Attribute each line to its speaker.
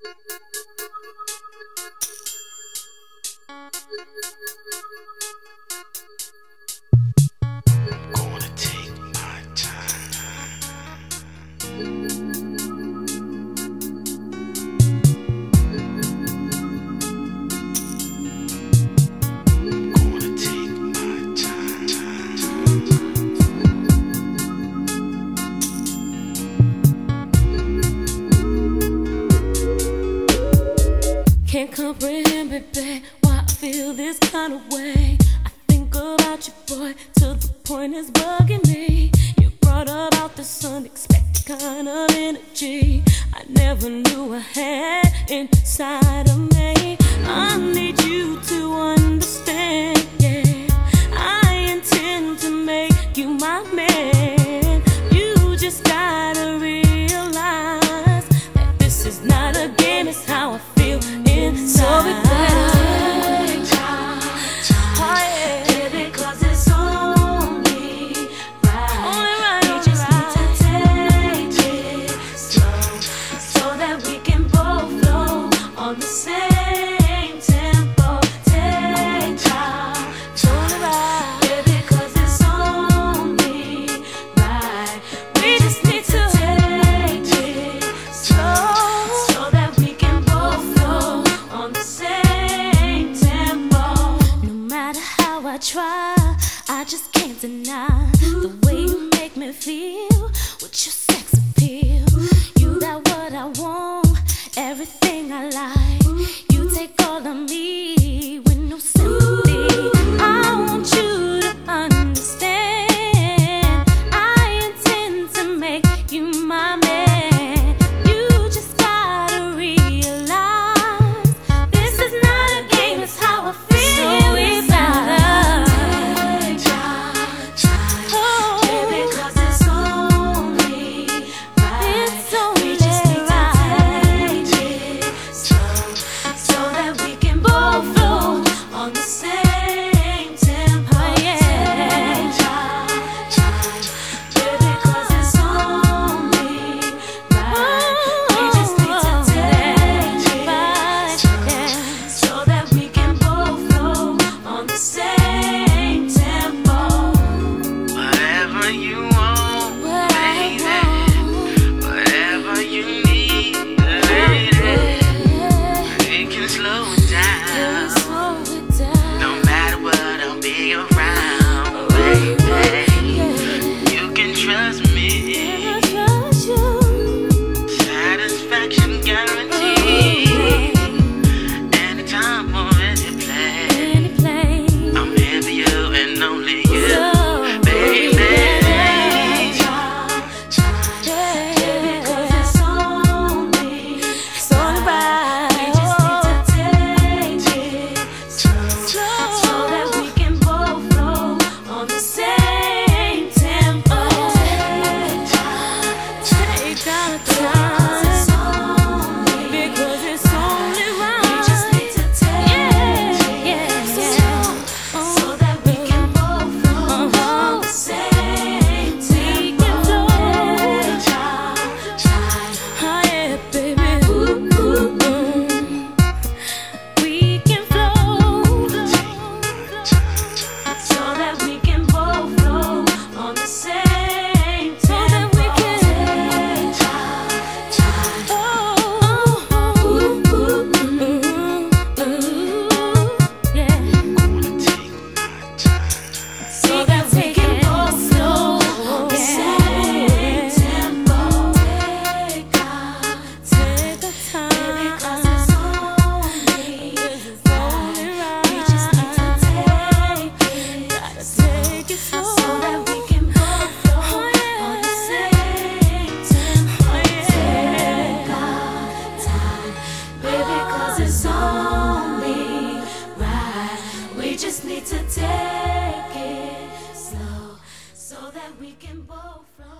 Speaker 1: Thank you. can't comprehend, baby, why I feel this kind of way. I think about you, boy, to the point it's bugging me. You brought about this unexpected kind of energy I never knew I had inside of me. I need you to understand, yeah. I intend to make you my man. try, I just can't deny the way you make me feel with your sex appeal. You got what I want, everything I like. You take all of me with no sympathy. I want you to understand. I intend to make you my man.
Speaker 2: we can both fly.